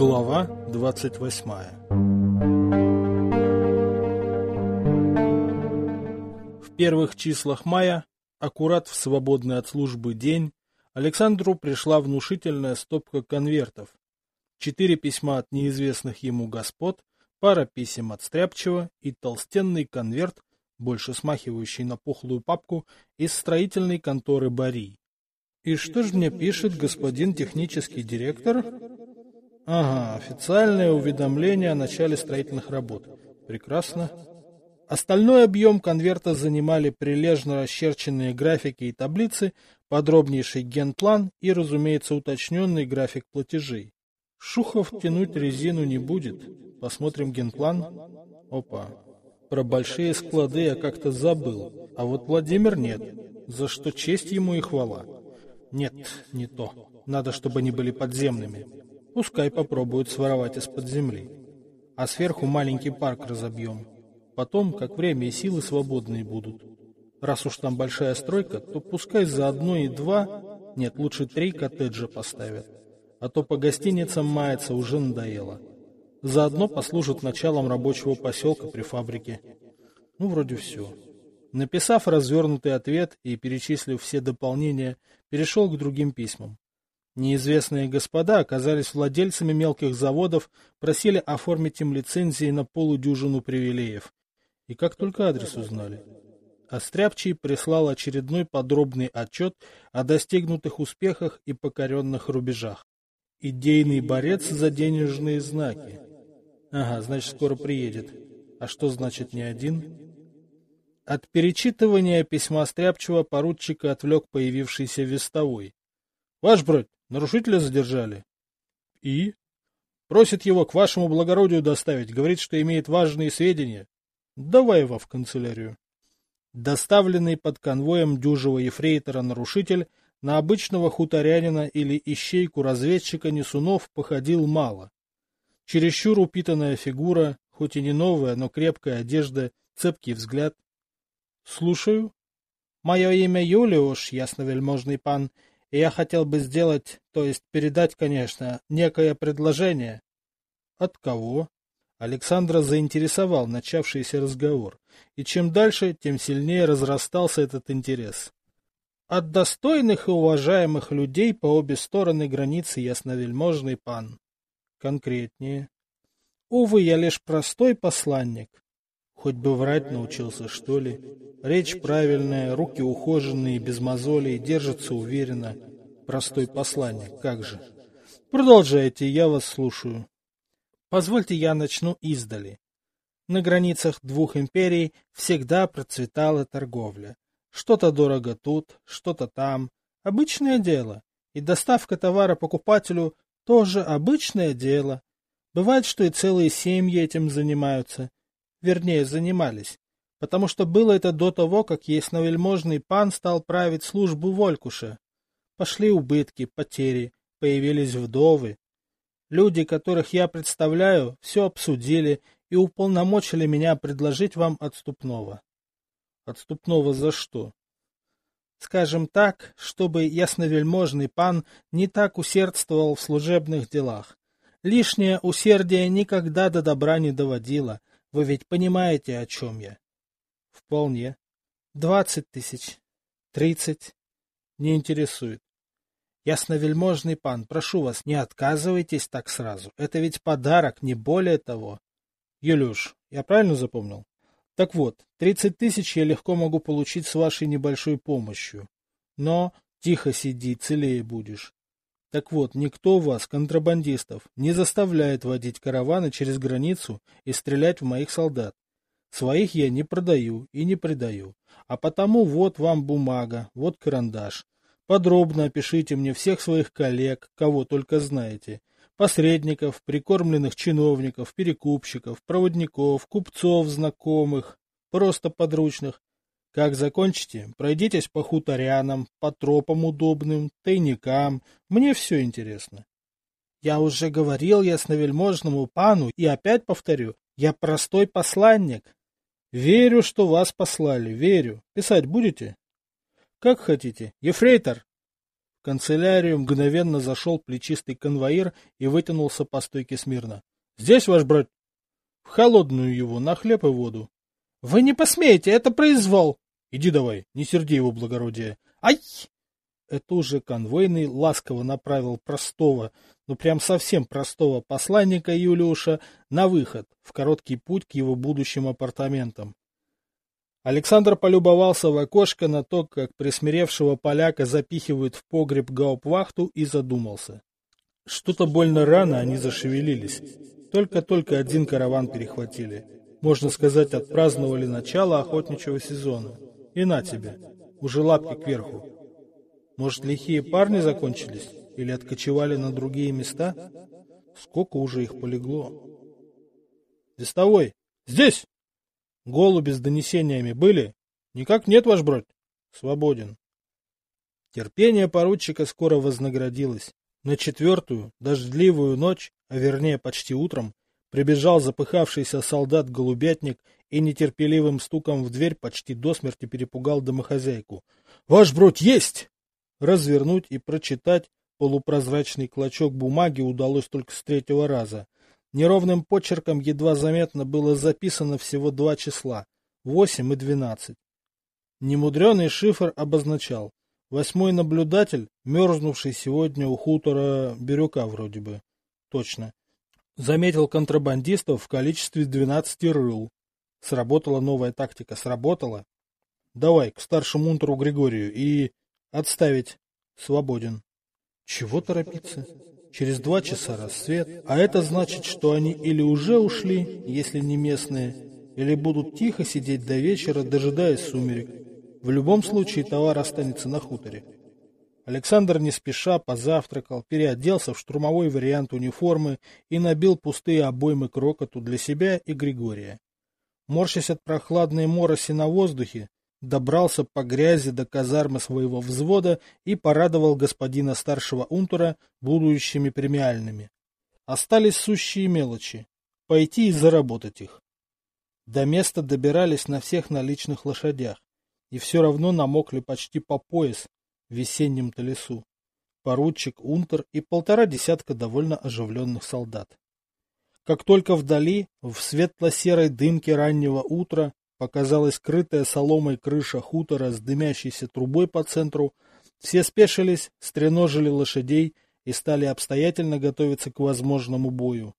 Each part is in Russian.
Глава 28 В первых числах мая, аккурат в свободный от службы день, Александру пришла внушительная стопка конвертов. Четыре письма от неизвестных ему господ, пара писем от Стряпчева и толстенный конверт, больше смахивающий на пухлую папку, из строительной конторы Бари. И что же мне пишет господин технический директор? Ага, официальное уведомление о начале строительных работ. Прекрасно. Остальной объем конверта занимали прилежно расчерченные графики и таблицы, подробнейший генплан и, разумеется, уточненный график платежей. Шухов тянуть резину не будет. Посмотрим генплан. Опа. Про большие склады я как-то забыл, а вот Владимир нет, за что честь ему и хвала. Нет, не то. Надо, чтобы они были подземными. Пускай попробуют своровать из-под земли. А сверху маленький парк разобьем. Потом, как время и силы свободные будут. Раз уж там большая стройка, то пускай за одно и два, нет, лучше три коттеджа поставят. А то по гостиницам маяться уже надоело. Заодно послужит началом рабочего поселка при фабрике. Ну, вроде все. Написав развернутый ответ и перечислив все дополнения, перешел к другим письмам. Неизвестные господа оказались владельцами мелких заводов, просили оформить им лицензии на полудюжину привилеев. И как только адрес узнали. Остряпчий прислал очередной подробный отчет о достигнутых успехах и покоренных рубежах. Идейный борец за денежные знаки. Ага, значит, скоро приедет. А что значит не один? От перечитывания письма Стряпчего поручика отвлек появившийся вестовой. — Ваш брат, нарушителя задержали. — И? — Просит его к вашему благородию доставить, говорит, что имеет важные сведения. — Давай его в канцелярию. Доставленный под конвоем дюжего ефрейтора нарушитель на обычного хуторянина или ищейку разведчика Несунов походил мало. Чересчур упитанная фигура, хоть и не новая, но крепкая одежда, цепкий взгляд — Слушаю. Мое имя Юлиуш, ясновельможный пан, и я хотел бы сделать, то есть передать, конечно, некое предложение. От кого? Александра заинтересовал начавшийся разговор, и чем дальше, тем сильнее разрастался этот интерес. От достойных и уважаемых людей по обе стороны границы ясновельможный пан. Конкретнее. Увы, я лишь простой посланник. Хоть бы врать научился, что ли. Речь правильная, руки ухоженные, без мозолей, держится уверенно. Простой посланник, как же. Продолжайте, я вас слушаю. Позвольте я начну издали. На границах двух империй всегда процветала торговля. Что-то дорого тут, что-то там. Обычное дело. И доставка товара покупателю тоже обычное дело. Бывает, что и целые семьи этим занимаются вернее, занимались, потому что было это до того, как ясновельможный пан стал править службу Волькуша. Пошли убытки, потери, появились вдовы. Люди, которых я представляю, все обсудили и уполномочили меня предложить вам отступного. Отступного за что? Скажем так, чтобы ясновельможный пан не так усердствовал в служебных делах. Лишнее усердие никогда до добра не доводило, вы ведь понимаете, о чем я? Вполне. Двадцать тысяч. Тридцать. Не интересует. Ясновельможный пан, прошу вас, не отказывайтесь так сразу. Это ведь подарок, не более того. Юлюш, я правильно запомнил? Так вот, тридцать тысяч я легко могу получить с вашей небольшой помощью. Но тихо сиди, целее будешь. Так вот, никто вас, контрабандистов, не заставляет водить караваны через границу и стрелять в моих солдат. Своих я не продаю и не предаю. А потому вот вам бумага, вот карандаш. Подробно опишите мне всех своих коллег, кого только знаете. Посредников, прикормленных чиновников, перекупщиков, проводников, купцов, знакомых, просто подручных, как закончите, пройдитесь по хуторянам, по тропам удобным, тайникам. Мне все интересно. Я уже говорил ясновельможному пану и опять повторю, я простой посланник. Верю, что вас послали, верю. Писать будете? Как хотите. Ефрейтор. В канцелярию мгновенно зашел плечистый конвоир и вытянулся по стойке смирно. — Здесь, ваш брат? — В холодную его, на хлеб и воду. — Вы не посмеете, это произвол! — Иди давай, не серди его благородие. — Ай! Это уже конвойный ласково направил простого, ну прям совсем простого посланника Юлиуша на выход, в короткий путь к его будущим апартаментам. Александр полюбовался в окошко на то, как присмиревшего поляка запихивают в погреб гауптвахту и задумался. Что-то больно рано они зашевелились. Только-только один караван перехватили. Можно сказать, отпраздновали начало охотничьего сезона. И на тебе, уже лапки кверху. Может, лихие парни закончились? Или откочевали на другие места? Сколько уже их полегло? Вестовой! Здесь! Голуби с донесениями были? Никак нет, ваш брат. Свободен. Терпение поручика скоро вознаградилось. На четвертую, дождливую ночь, а вернее почти утром, прибежал запыхавшийся солдат-голубятник и нетерпеливым стуком в дверь почти до смерти перепугал домохозяйку. — Ваш брат есть! Развернуть и прочитать полупрозрачный клочок бумаги удалось только с третьего раза — Неровным почерком едва заметно было записано всего два числа — восемь и двенадцать. Немудренный шифр обозначал восьмой наблюдатель, мерзнувший сегодня у хутора Бирюка вроде бы. Точно. Заметил контрабандистов в количестве двенадцати рыл. Сработала новая тактика. Сработала. Давай к старшему унтеру Григорию и отставить. Свободен. Чего торопиться? Через два часа рассвет, а это значит, что они или уже ушли, если не местные, или будут тихо сидеть до вечера, дожидаясь сумерек. В любом случае товар останется на хуторе. Александр не спеша позавтракал, переоделся в штурмовой вариант униформы и набил пустые обоймы крокоту для себя и Григория. Морщась от прохладной мороси на воздухе, добрался по грязи до казармы своего взвода и порадовал господина старшего унтера будущими премиальными. Остались сущие мелочи — пойти и заработать их. До места добирались на всех наличных лошадях, и все равно намокли почти по пояс весеннем-то лесу. Поручик, унтер и полтора десятка довольно оживленных солдат. Как только вдали, в светло-серой дымке раннего утра, показалась крытая соломой крыша хутора с дымящейся трубой по центру, все спешились, стреножили лошадей и стали обстоятельно готовиться к возможному бою.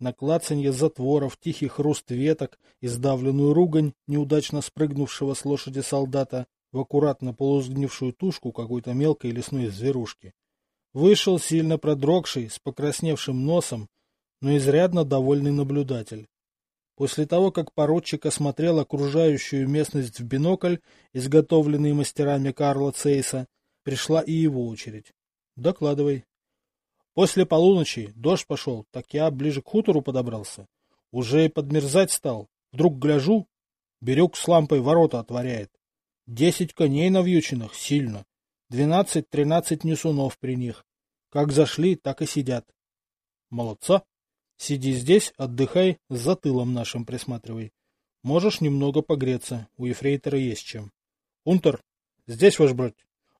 На клацанье затворов, тихий хруст веток и сдавленную ругань неудачно спрыгнувшего с лошади солдата в аккуратно полузгнившую тушку какой-то мелкой лесной зверушки. Вышел сильно продрогший, с покрасневшим носом, но изрядно довольный наблюдатель. После того, как поручик осмотрел окружающую местность в бинокль, изготовленный мастерами Карла Цейса, пришла и его очередь. Докладывай. После полуночи дождь пошел, так я ближе к хутору подобрался. Уже и подмерзать стал. Вдруг гляжу, берег с лампой ворота отворяет. Десять коней навьюченных, сильно. Двенадцать-тринадцать несунов при них. Как зашли, так и сидят. Молодца. Сиди здесь, отдыхай, за тылом нашим присматривай. Можешь немного погреться, у ефрейтора есть чем. Унтер, здесь ваш брат.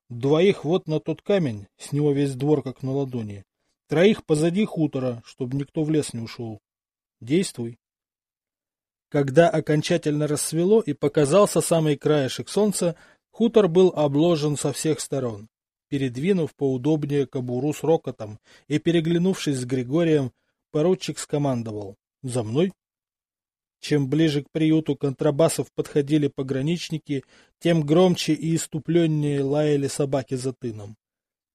Двоих вот на тот камень, с него весь двор как на ладони. Троих позади хутора, чтобы никто в лес не ушел. Действуй. Когда окончательно рассвело и показался самый краешек солнца, хутор был обложен со всех сторон. Передвинув поудобнее кобуру с рокотом и переглянувшись с Григорием, поручик скомандовал «За мной!». Чем ближе к приюту контрабасов подходили пограничники, тем громче и иступленнее лаяли собаки за тыном.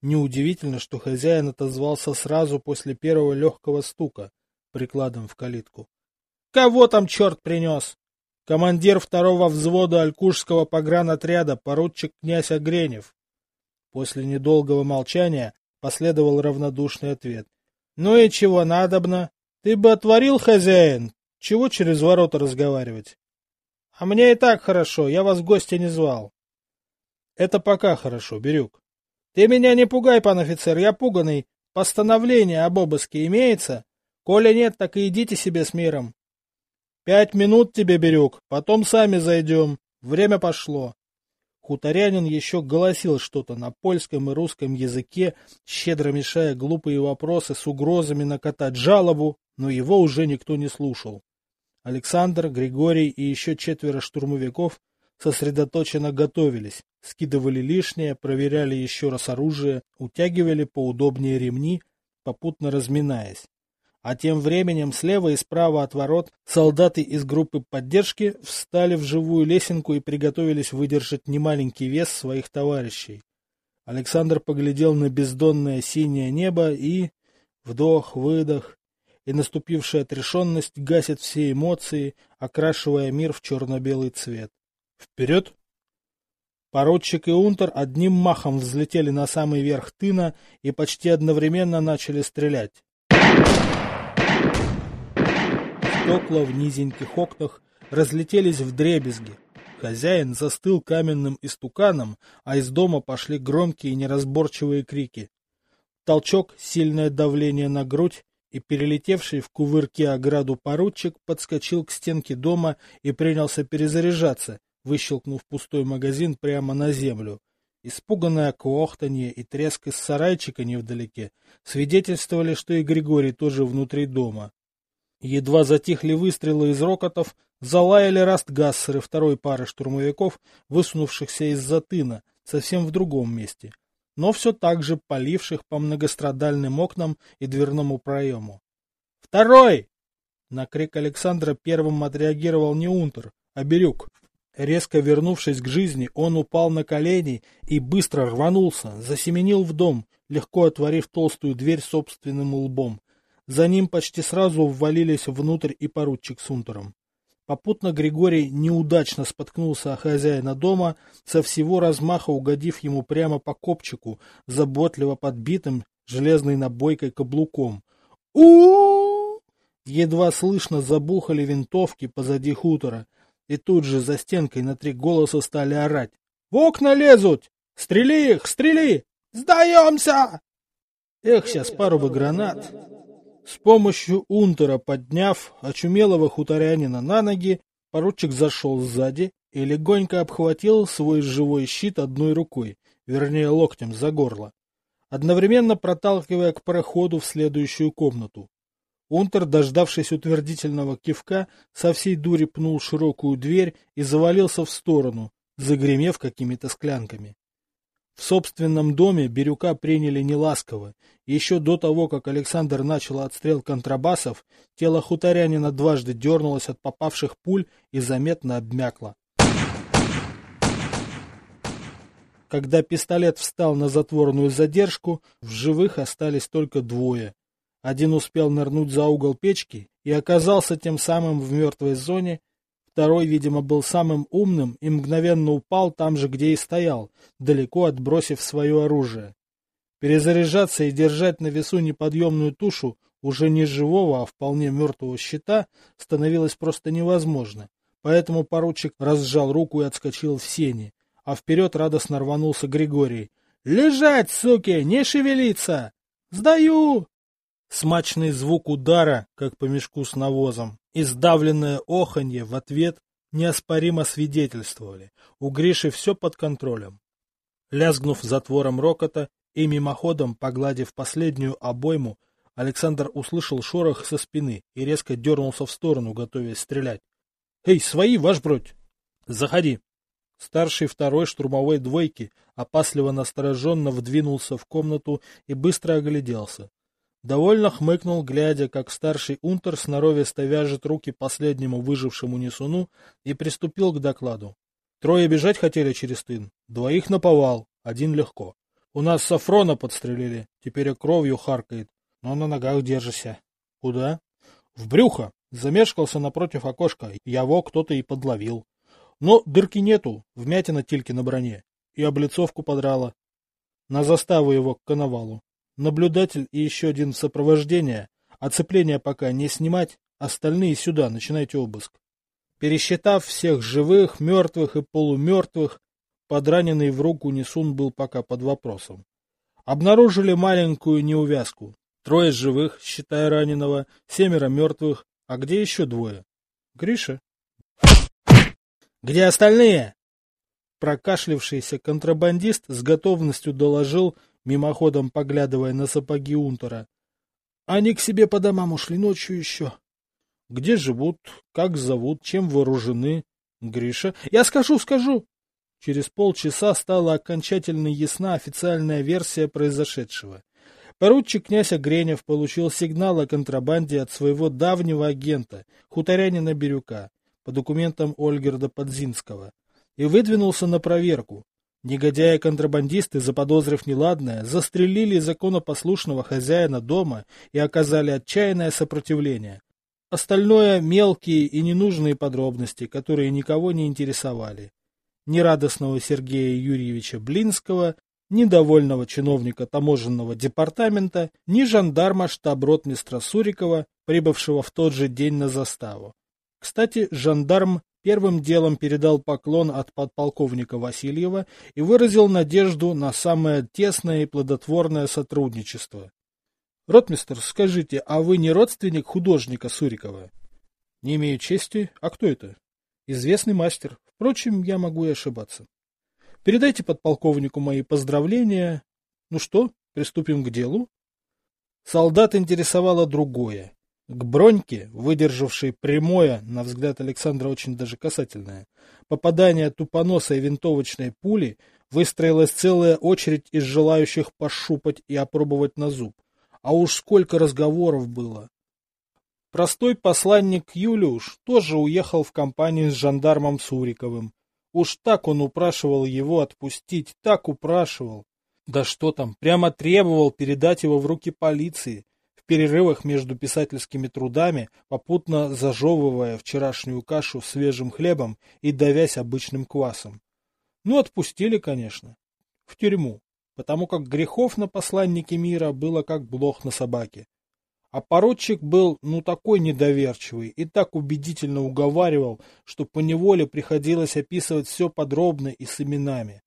Неудивительно, что хозяин отозвался сразу после первого легкого стука прикладом в калитку. «Кого там черт принес?» «Командир второго взвода Алькушского погранотряда, поручик князь Огренев». После недолгого молчания последовал равнодушный ответ. Ну и чего надобно? Ты бы отворил, хозяин. Чего через ворота разговаривать? А мне и так хорошо, я вас в гости не звал. Это пока хорошо, Бирюк. Ты меня не пугай, пан офицер, я пуганый. Постановление об обыске имеется? Коли нет, так и идите себе с миром. Пять минут тебе, Бирюк, потом сами зайдем. Время пошло. Хуторянин еще голосил что-то на польском и русском языке, щедро мешая глупые вопросы с угрозами накатать жалобу, но его уже никто не слушал. Александр, Григорий и еще четверо штурмовиков сосредоточенно готовились, скидывали лишнее, проверяли еще раз оружие, утягивали поудобнее ремни, попутно разминаясь. А тем временем слева и справа от ворот солдаты из группы поддержки встали в живую лесенку и приготовились выдержать немаленький вес своих товарищей. Александр поглядел на бездонное синее небо и... Вдох-выдох, и наступившая отрешенность гасит все эмоции, окрашивая мир в черно-белый цвет. Вперед! Поручик и Унтер одним махом взлетели на самый верх тына и почти одновременно начали стрелять. Стекла в низеньких окнах разлетелись в дребезги. Хозяин застыл каменным истуканом, а из дома пошли громкие неразборчивые крики. Толчок, сильное давление на грудь, и перелетевший в кувырке ограду поручик подскочил к стенке дома и принялся перезаряжаться, выщелкнув пустой магазин прямо на землю. Испуганное кохтанье и треск из сарайчика невдалеке свидетельствовали, что и Григорий тоже внутри дома. Едва затихли выстрелы из рокотов, залаяли растгассеры второй пары штурмовиков, высунувшихся из-за тына, совсем в другом месте, но все так же поливших по многострадальным окнам и дверному проему. «Второй!» На крик Александра первым отреагировал не Унтер, а Бирюк. Резко вернувшись к жизни, он упал на колени и быстро рванулся, засеменил в дом, легко отворив толстую дверь собственным лбом, за ним почти сразу ввалились внутрь и поручик с унтером. Попутно Григорий неудачно споткнулся о хозяина дома, со всего размаха угодив ему прямо по копчику, заботливо подбитым железной набойкой каблуком. у Едва слышно забухали винтовки позади хутора, и тут же за стенкой на три голоса стали орать. — В окна лезут! Стрели их! Стрели! Сдаемся! Эх, сейчас пару бы гранат! С помощью унтера подняв очумелого хуторянина на ноги, поручик зашел сзади и легонько обхватил свой живой щит одной рукой, вернее локтем за горло, одновременно проталкивая к проходу в следующую комнату. Унтер, дождавшись утвердительного кивка, со всей дури пнул широкую дверь и завалился в сторону, загремев какими-то склянками. В собственном доме Бирюка приняли неласково. Еще до того, как Александр начал отстрел контрабасов, тело хуторянина дважды дернулось от попавших пуль и заметно обмякло. Когда пистолет встал на затворную задержку, в живых остались только двое. Один успел нырнуть за угол печки и оказался тем самым в мертвой зоне, Второй, видимо, был самым умным и мгновенно упал там же, где и стоял, далеко отбросив свое оружие. Перезаряжаться и держать на весу неподъемную тушу уже не живого, а вполне мертвого щита становилось просто невозможно. Поэтому поручик разжал руку и отскочил в сени, а вперед радостно рванулся Григорий. «Лежать, суки, не шевелиться! Сдаю!» Смачный звук удара, как по мешку с навозом, и сдавленное оханье в ответ неоспоримо свидетельствовали. У Гриши все под контролем. Лязгнув затвором рокота и мимоходом погладив последнюю обойму, Александр услышал шорох со спины и резко дернулся в сторону, готовясь стрелять. — Эй, свои, ваш бродь! — Заходи! Старший второй штурмовой двойки опасливо настороженно вдвинулся в комнату и быстро огляделся. Довольно хмыкнул, глядя, как старший унтер сноровисто вяжет руки последнему выжившему несуну и приступил к докладу. Трое бежать хотели через тын, двоих наповал, один легко. У нас Сафрона подстрелили, теперь кровью харкает, но на ногах держишься. Куда? В брюхо. Замешкался напротив окошка, его кто-то и подловил. Но дырки нету, вмятина тильки на броне. И облицовку подрала. На заставу его к коновалу. Наблюдатель и еще один в сопровождение. Оцепление пока не снимать, остальные сюда, начинайте обыск. Пересчитав всех живых, мертвых и полумертвых, подраненный в руку Несун был пока под вопросом. Обнаружили маленькую неувязку. Трое живых, считая раненого, семеро мертвых, а где еще двое? Гриша? Где остальные? Прокашлившийся контрабандист с готовностью доложил, мимоходом поглядывая на сапоги Унтера. Они к себе по домам ушли ночью еще. Где живут, как зовут, чем вооружены? Гриша. Я скажу, скажу. Через полчаса стала окончательно ясна официальная версия произошедшего. Поручик князь Огренев получил сигнал о контрабанде от своего давнего агента, хуторянина Бирюка, по документам Ольгерда Подзинского и выдвинулся на проверку. Негодяи-контрабандисты, заподозрив неладное, застрелили законопослушного хозяина дома и оказали отчаянное сопротивление. Остальное — мелкие и ненужные подробности, которые никого не интересовали. Ни радостного Сергея Юрьевича Блинского, ни довольного чиновника таможенного департамента, ни жандарма штаб-ротмистра Сурикова, прибывшего в тот же день на заставу. Кстати, жандарм первым делом передал поклон от подполковника Васильева и выразил надежду на самое тесное и плодотворное сотрудничество. Ротмистер, скажите, а вы не родственник художника Сурикова? Не имею чести. А кто это? Известный мастер. Впрочем, я могу и ошибаться. Передайте подполковнику мои поздравления. Ну что, приступим к делу? Солдат интересовало другое. К броньке, выдержавшей прямое, на взгляд Александра очень даже касательное, попадание тупоносой винтовочной пули, выстроилась целая очередь из желающих пошупать и опробовать на зуб. А уж сколько разговоров было. Простой посланник Юлиуш тоже уехал в компанию с жандармом Суриковым. Уж так он упрашивал его отпустить, так упрашивал. Да что там, прямо требовал передать его в руки полиции перерывах между писательскими трудами, попутно зажевывая вчерашнюю кашу свежим хлебом и давясь обычным квасом. Ну, отпустили, конечно. В тюрьму, потому как грехов на посланнике мира было как блох на собаке. А поручик был, ну, такой недоверчивый и так убедительно уговаривал, что поневоле приходилось описывать все подробно и с именами.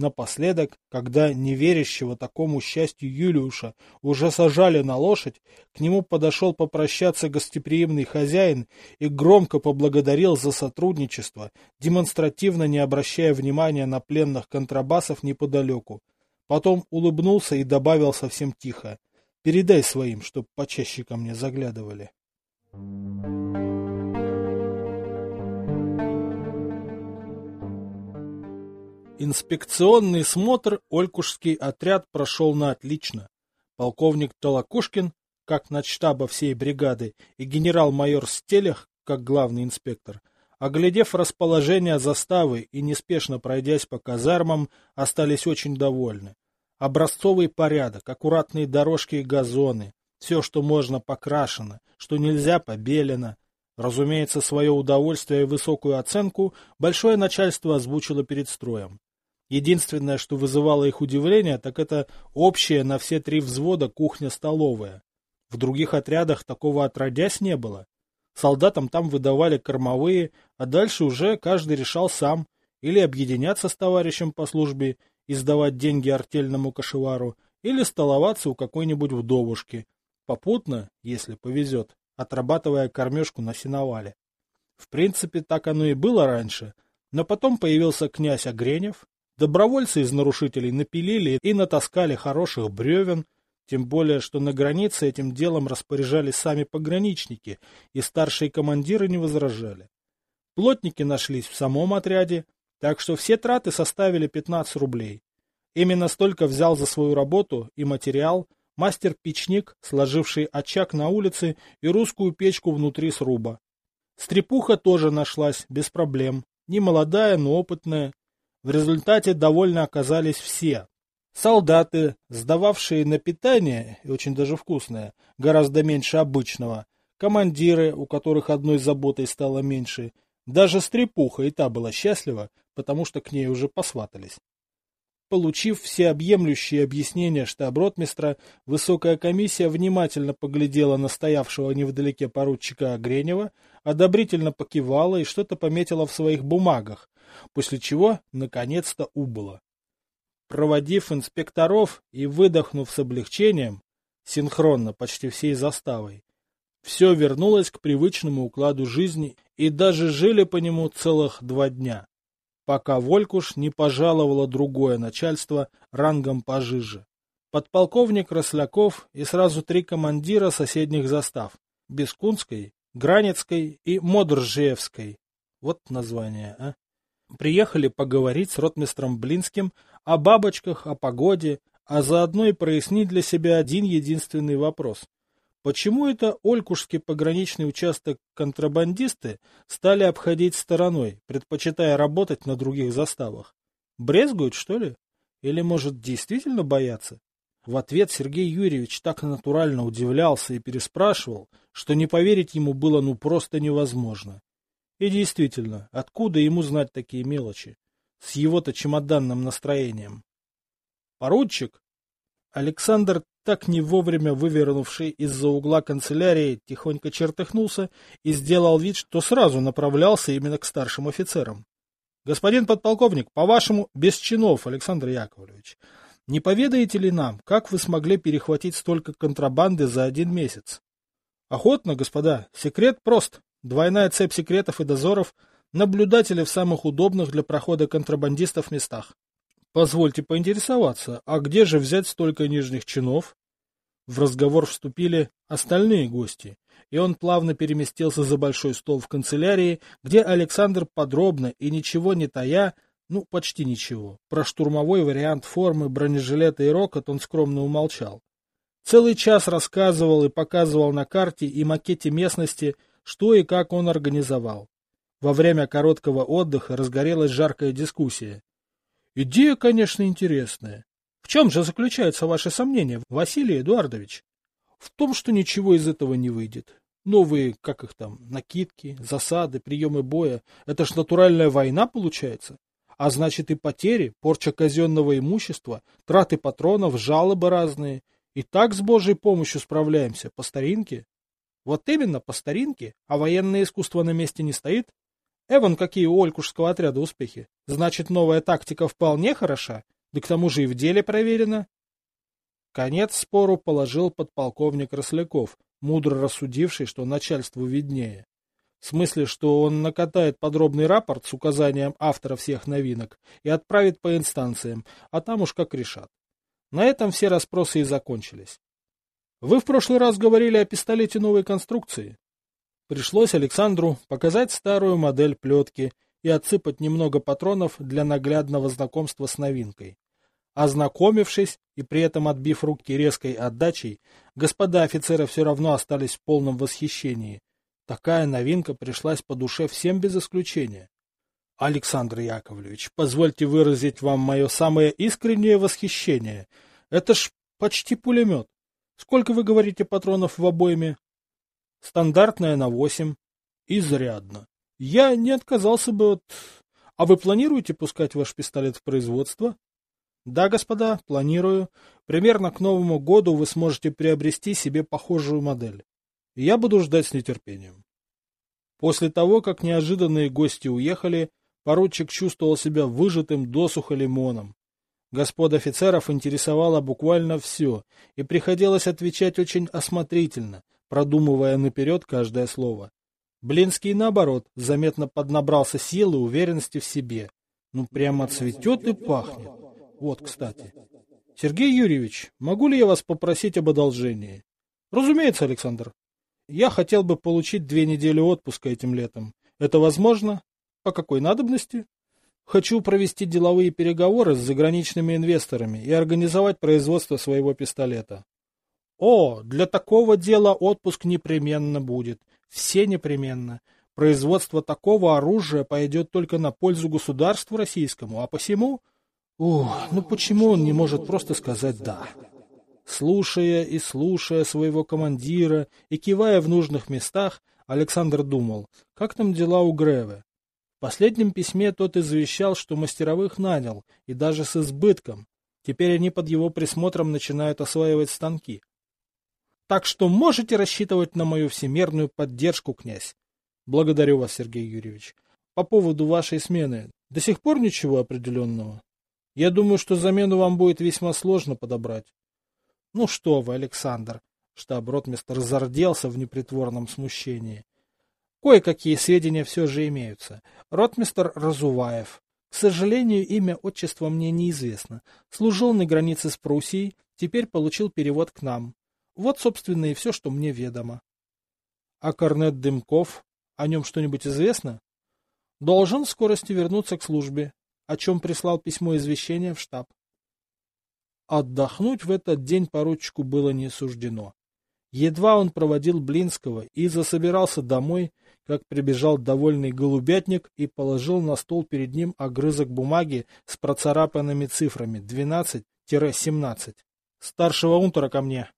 Напоследок, когда неверящего такому счастью Юлиуша уже сажали на лошадь, к нему подошел попрощаться гостеприимный хозяин и громко поблагодарил за сотрудничество, демонстративно не обращая внимания на пленных контрабасов неподалеку. Потом улыбнулся и добавил совсем тихо. «Передай своим, чтоб почаще ко мне заглядывали». Инспекционный смотр Олькушский отряд прошел на отлично. Полковник Толокушкин, как начштаба всей бригады, и генерал-майор Стелях, как главный инспектор, оглядев расположение заставы и неспешно пройдясь по казармам, остались очень довольны. Образцовый порядок, аккуратные дорожки и газоны, все, что можно, покрашено, что нельзя, побелено. Разумеется, свое удовольствие и высокую оценку большое начальство озвучило перед строем. Единственное, что вызывало их удивление, так это общая на все три взвода кухня-столовая. В других отрядах такого отродясь не было. Солдатам там выдавали кормовые, а дальше уже каждый решал сам или объединяться с товарищем по службе и сдавать деньги артельному кошевару, или столоваться у какой-нибудь вдовушки, попутно, если повезет, отрабатывая кормежку на сеновале. В принципе, так оно и было раньше, но потом появился князь Огренев, Добровольцы из нарушителей напилили и натаскали хороших бревен, тем более, что на границе этим делом распоряжались сами пограничники, и старшие командиры не возражали. Плотники нашлись в самом отряде, так что все траты составили 15 рублей. Именно столько взял за свою работу и материал мастер-печник, сложивший очаг на улице и русскую печку внутри сруба. Стрепуха тоже нашлась, без проблем. Не молодая, но опытная, в результате довольны оказались все. Солдаты, сдававшие на питание, и очень даже вкусное, гораздо меньше обычного, командиры, у которых одной заботой стало меньше, даже стрепуха и та была счастлива, потому что к ней уже посватались. Получив всеобъемлющие объяснения штаб-ротмистра, высокая комиссия внимательно поглядела на стоявшего невдалеке поручика Огренева, одобрительно покивала и что-то пометила в своих бумагах, после чего наконец-то убыло. Проводив инспекторов и выдохнув с облегчением, синхронно почти всей заставой, все вернулось к привычному укладу жизни и даже жили по нему целых два дня. пока Волькуш не пожаловало другое начальство рангом пожиже. Подполковник Росляков и сразу три командира соседних застав – Бескунской, Гранецкой и Модржевской. Вот название, а? Приехали поговорить с ротмистром Блинским о бабочках, о погоде, а заодно и прояснить для себя один единственный вопрос. Почему это Олькушский пограничный участок контрабандисты стали обходить стороной, предпочитая работать на других заставах? Брезгуют, что ли? Или, может, действительно боятся? В ответ Сергей Юрьевич так натурально удивлялся и переспрашивал, что не поверить ему было ну просто невозможно. И действительно, откуда ему знать такие мелочи? С его-то чемоданным настроением. Поручик? Александр, так не вовремя вывернувший из-за угла канцелярии, тихонько чертыхнулся и сделал вид, что сразу направлялся именно к старшим офицерам. Господин подполковник, по-вашему, без чинов, Александр Яковлевич, не поведаете ли нам, как вы смогли перехватить столько контрабанды за один месяц? Охотно, господа, секрет прост. Двойная цепь секретов и дозоров, наблюдатели в самых удобных для прохода контрабандистов местах. Позвольте поинтересоваться, а где же взять столько нижних чинов? В разговор вступили остальные гости, и он плавно переместился за большой стол в канцелярии, где Александр подробно и ничего не тая, ну, почти ничего, про штурмовой вариант формы, бронежилета и рокот он скромно умолчал. Целый час рассказывал и показывал на карте и макете местности, что и как он организовал. Во время короткого отдыха разгорелась жаркая дискуссия. Идея, конечно, интересная. В чем же заключается ваше сомнение, Василий Эдуардович? В том, что ничего из этого не выйдет. Новые, как их там, накидки, засады, приемы боя. Это ж натуральная война получается. А значит и потери, порча казенного имущества, траты патронов, жалобы разные. И так с Божьей помощью справляемся, по старинке. Вот именно, по старинке, а военное искусство на месте не стоит. Эван, какие у Олькушского отряда успехи? Значит, новая тактика вполне хороша, да к тому же и в деле проверена. Конец спору положил подполковник Росляков, мудро рассудивший, что начальству виднее. В смысле, что он накатает подробный рапорт с указанием автора всех новинок и отправит по инстанциям, а там уж как решат. На этом все расспросы и закончились. Вы в прошлый раз говорили о пистолете новой конструкции. Пришлось Александру показать старую модель плетки и отсыпать немного патронов для наглядного знакомства с новинкой. Ознакомившись и при этом отбив руки резкой отдачей, господа офицеры все равно остались в полном восхищении. Такая новинка пришлась по душе всем без исключения. Александр Яковлевич, позвольте выразить вам мое самое искреннее восхищение. Это ж почти пулемет. Сколько, вы говорите, патронов в обойме? Стандартная на 8. Изрядно. Я не отказался бы от... А вы планируете пускать ваш пистолет в производство? Да, господа, планирую. Примерно к Новому году вы сможете приобрести себе похожую модель. Я буду ждать с нетерпением. После того, как неожиданные гости уехали, поручик чувствовал себя выжатым досуха лимоном. Господ офицеров интересовало буквально все, и приходилось отвечать очень осмотрительно, продумывая наперед каждое слово. Блинский, наоборот, заметно поднабрался силы и уверенности в себе. Ну, прямо цветет и пахнет. Вот, кстати. Сергей Юрьевич, могу ли я вас попросить об одолжении? Разумеется, Александр. Я хотел бы получить две недели отпуска этим летом. Это возможно? По какой надобности? Хочу провести деловые переговоры с заграничными инвесторами и организовать производство своего пистолета. О, для такого дела отпуск непременно будет. Все непременно. Производство такого оружия пойдет только на пользу государству российскому, а посему... Ух, ну почему он не может просто сказать «да»? Слушая и слушая своего командира и кивая в нужных местах, Александр думал, как там дела у Гревы. В последнем письме тот извещал, что мастеровых нанял, и даже с избытком. Теперь они под его присмотром начинают осваивать станки. Так что можете рассчитывать на мою всемерную поддержку, князь. Благодарю вас, Сергей Юрьевич. По поводу вашей смены. До сих пор ничего определенного? Я думаю, что замену вам будет весьма сложно подобрать. Ну что вы, Александр. Штаб-ротмистр зарделся в непритворном смущении. Кое-какие сведения все же имеются. Ротмистр Разуваев. К сожалению, имя отчество мне неизвестно. Служил на границе с Пруссией, теперь получил перевод к нам. Вот, собственно, и все, что мне ведомо. А Корнет Дымков? О нем что-нибудь известно? Должен в скорости вернуться к службе, о чем прислал письмо извещения в штаб. Отдохнуть в этот день поручику было не суждено. Едва он проводил Блинского и засобирался домой, как прибежал довольный голубятник и положил на стол перед ним огрызок бумаги с процарапанными цифрами 12-17. «Старшего унтера ко мне!»